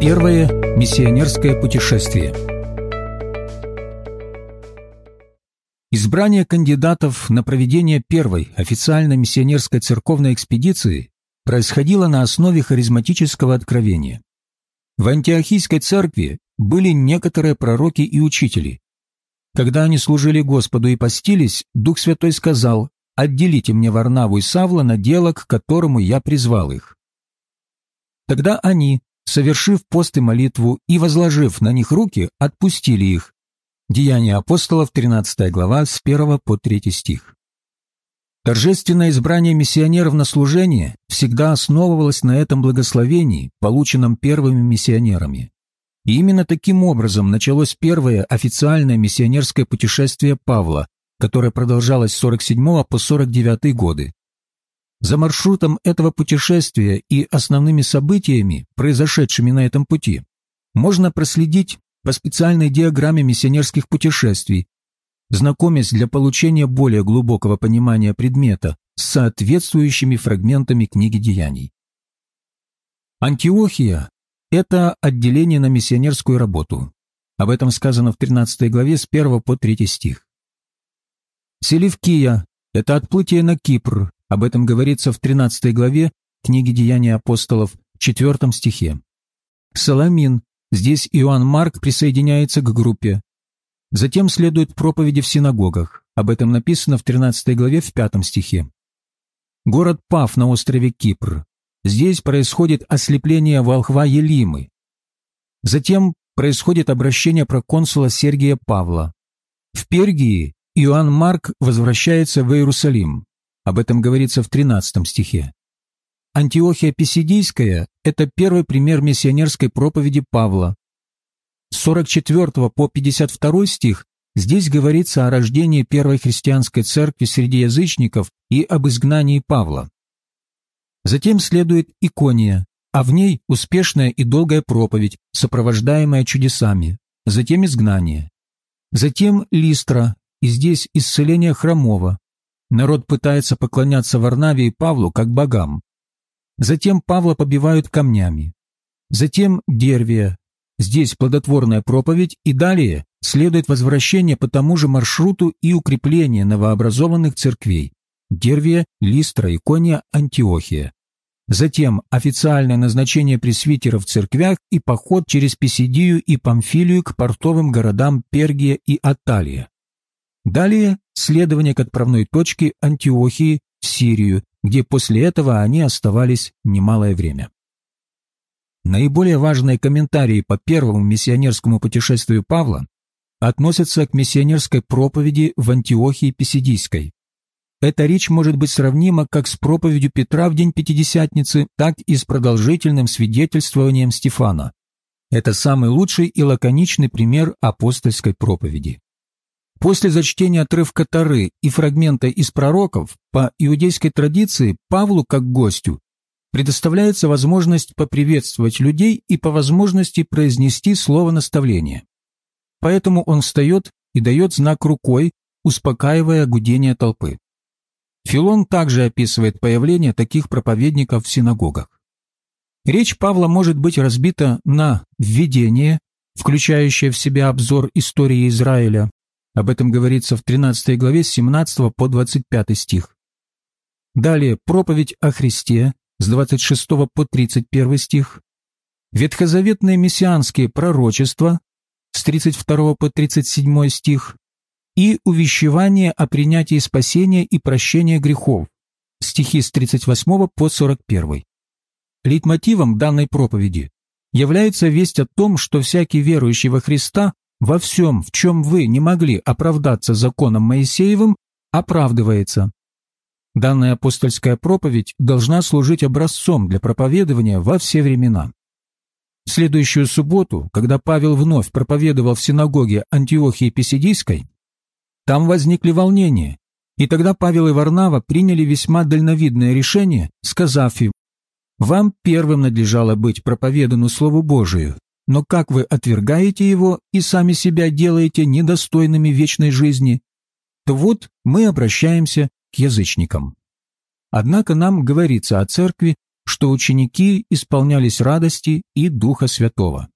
Первое миссионерское путешествие Избрание кандидатов на проведение первой официальной миссионерской церковной экспедиции происходило на основе харизматического откровения. В антиохийской церкви были некоторые пророки и учители. Когда они служили Господу и постились, Дух Святой сказал «Отделите мне Варнаву и Савла на дело, к которому я призвал их». Тогда они, совершив пост и молитву и возложив на них руки, отпустили их. Деяния апостолов, 13 глава, с 1 по 3 стих. Торжественное избрание миссионеров на служение всегда основывалось на этом благословении, полученном первыми миссионерами. И именно таким образом началось первое официальное миссионерское путешествие Павла, которое продолжалось с 47 по 49 годы. За маршрутом этого путешествия и основными событиями, произошедшими на этом пути, можно проследить по специальной диаграмме миссионерских путешествий, знакомясь для получения более глубокого понимания предмета с соответствующими фрагментами книги деяний. Антиохия – это отделение на миссионерскую работу. Об этом сказано в 13 главе с 1 по 3 стих. Селевкия – это отплытие на Кипр, об этом говорится в 13 главе книги Деяний апостолов, 4 стихе. Соломин. Здесь Иоанн Марк присоединяется к группе. Затем следуют проповеди в синагогах. Об этом написано в 13 главе в 5 стихе. Город Пав на острове Кипр. Здесь происходит ослепление волхва Елимы. Затем происходит обращение проконсула Сергия Павла. В Пергии Иоанн Марк возвращается в Иерусалим. Об этом говорится в 13 стихе. Антиохия Писидийская – это первый пример миссионерской проповеди Павла. С 44 по 52 стих здесь говорится о рождении первой христианской церкви среди язычников и об изгнании Павла. Затем следует Икония, а в ней успешная и долгая проповедь, сопровождаемая чудесами, затем изгнание. Затем Листра, и здесь исцеление хромого, Народ пытается поклоняться Варнаве и Павлу как богам. Затем Павла побивают камнями. Затем Дервия. Здесь плодотворная проповедь, и далее следует возвращение по тому же маршруту и укрепление новообразованных церквей. Дервия, Листра, Икония, Антиохия. Затем официальное назначение пресвитеров в церквях и поход через Писидию и Памфилию к портовым городам Пергия и Аталия. Далее следование к отправной точке Антиохии в Сирию, где после этого они оставались немалое время. Наиболее важные комментарии по первому миссионерскому путешествию Павла относятся к миссионерской проповеди в Антиохии Писидийской. Эта речь может быть сравнима как с проповедью Петра в день Пятидесятницы, так и с продолжительным свидетельствованием Стефана. Это самый лучший и лаконичный пример апостольской проповеди. После зачтения отрывка Тары и фрагмента из пророков, по иудейской традиции Павлу как гостю предоставляется возможность поприветствовать людей и по возможности произнести слово наставления. Поэтому он встает и дает знак рукой, успокаивая гудение толпы. Филон также описывает появление таких проповедников в синагогах. Речь Павла может быть разбита на введение, включающее в себя обзор истории Израиля, об этом говорится в 13 главе с 17 по 25 стих. Далее проповедь о Христе с 26 по 31 стих. Ветхозаветные мессианские пророчества с 32 по 37 стих и увещевание о принятии спасения и прощения грехов стихи с 38 по 41. Лейтмотивом данной проповеди является весть о том, что всякий верующий во Христа во всем, в чем вы не могли оправдаться законом Моисеевым, оправдывается. Данная апостольская проповедь должна служить образцом для проповедования во все времена. В следующую субботу, когда Павел вновь проповедовал в синагоге Антиохии Писидийской, там возникли волнения, и тогда Павел и Варнава приняли весьма дальновидное решение, сказав им, «Вам первым надлежало быть проповедану Слову Божию, но как вы отвергаете его и сами себя делаете недостойными вечной жизни, то вот мы обращаемся к язычникам. Однако нам говорится о церкви, что ученики исполнялись радости и Духа Святого.